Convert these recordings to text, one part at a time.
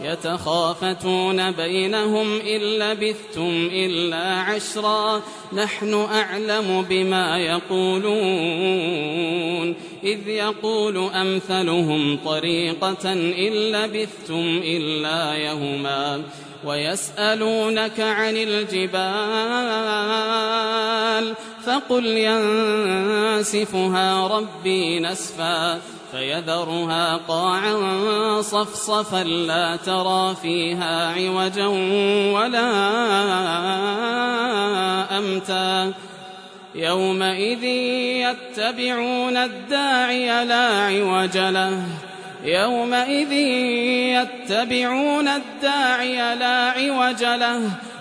يتخافتون بينهم إن لبثتم إلا عشرا نحن أعلم بما يقولون إذ يقول أمثلهم طريقة إن لبثتم إلا يوما ويسألونك عن الجبال فقل ينسفها ربي نسفا فيذرها قاعا صفصفا لا ترى فيها عوجا ولا أمتا يومئذ يتبعون الداعي لا عوج له يومئذ يتبعون الداعي لا عوج له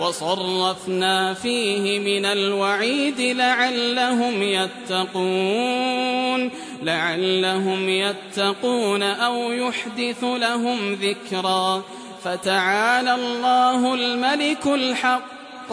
وصرفنا فيه من الوعيد لعلهم يتقون لعلهم يتقون أو يحدث لهم ذكرا. فتعالى الله الملك الحق.